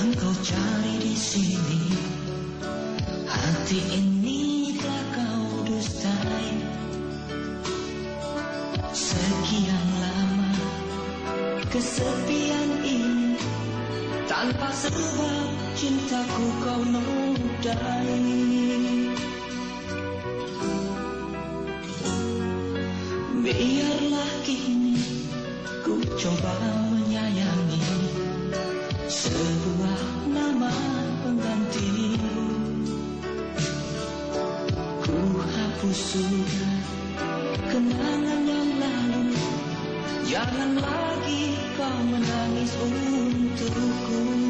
yang kau cari di sini. Hati ini telah kau dustai. Sekian lama kesepian ini Tanpa sebab cintaku kau nodai sebuah nama pengganti. Ku hapus sudah kenangan yang lalu. Jangan lagi kau menangis untukku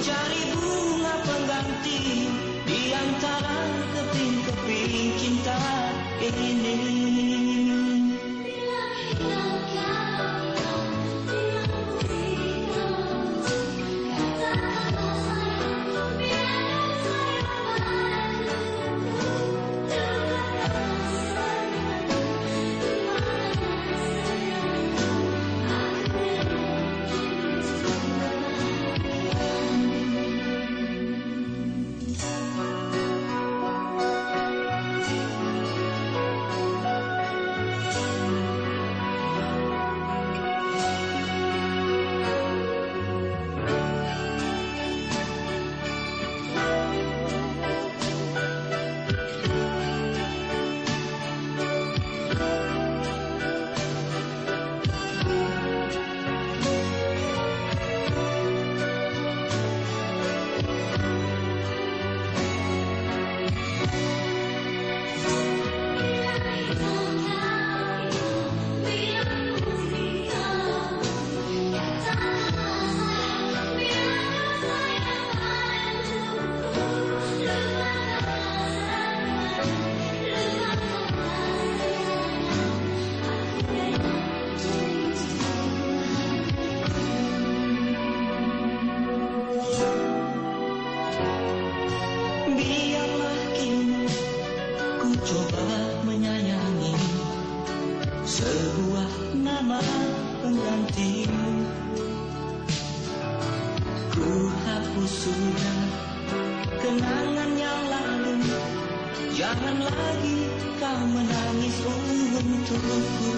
Mencari bunga pengganti Di antara keping-keping cinta ini sebuah nama penggantimu. Ku hapus sudah kenangan yang lalu. Jangan lagi kau menangis untukku.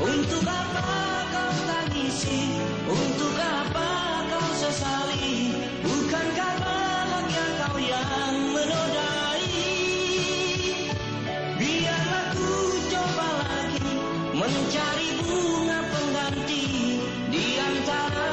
Untuk apa Biarlah ku coba lagi mencari bunga pengganti di antara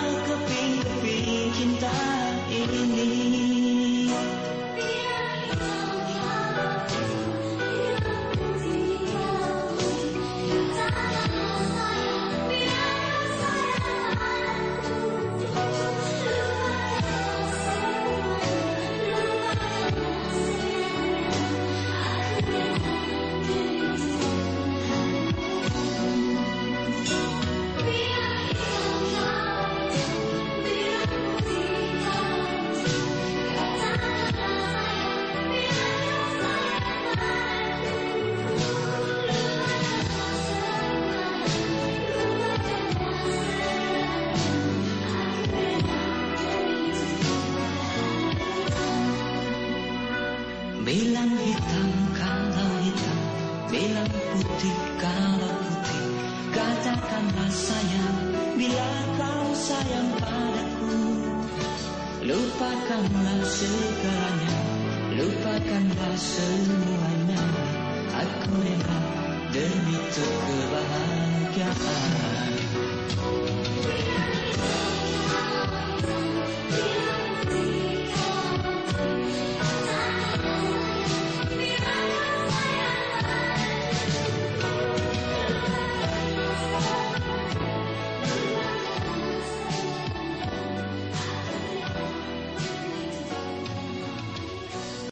Lupakanlah segalanya Lupakanlah semuanya. Aku rela demi untuk kebahagiaan.